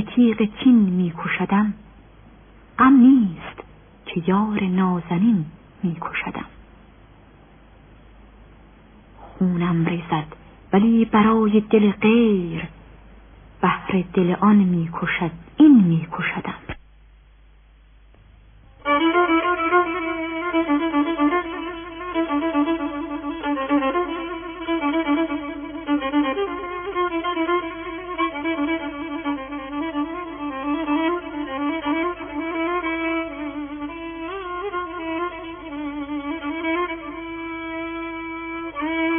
تیغ چین میکشدم غم نیست که یار نازنین میکشدم. خونم ریزد ولی برای دل غیر بهر دل آن می‌کشد این میکشدم. Mm.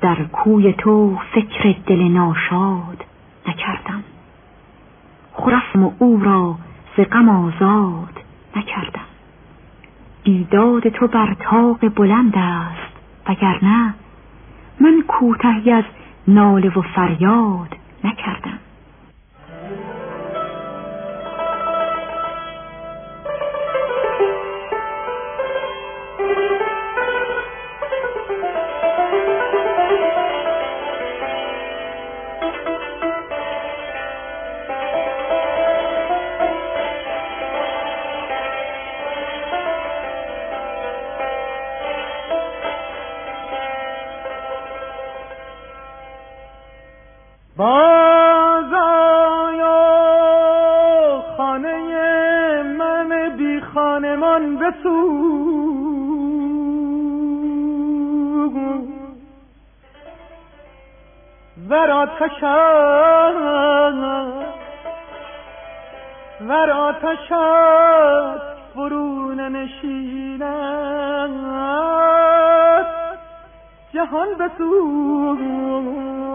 در کوی تو فکر دل ناشاد نکردم. خرفم او را ز غم آزاد نکردم. بیداد تو بر تاق بلند است وگرنه من کوتهی از ناله و فریاد نکردم. ور آتشت ور آتشت فرون نشیند جهان انتقام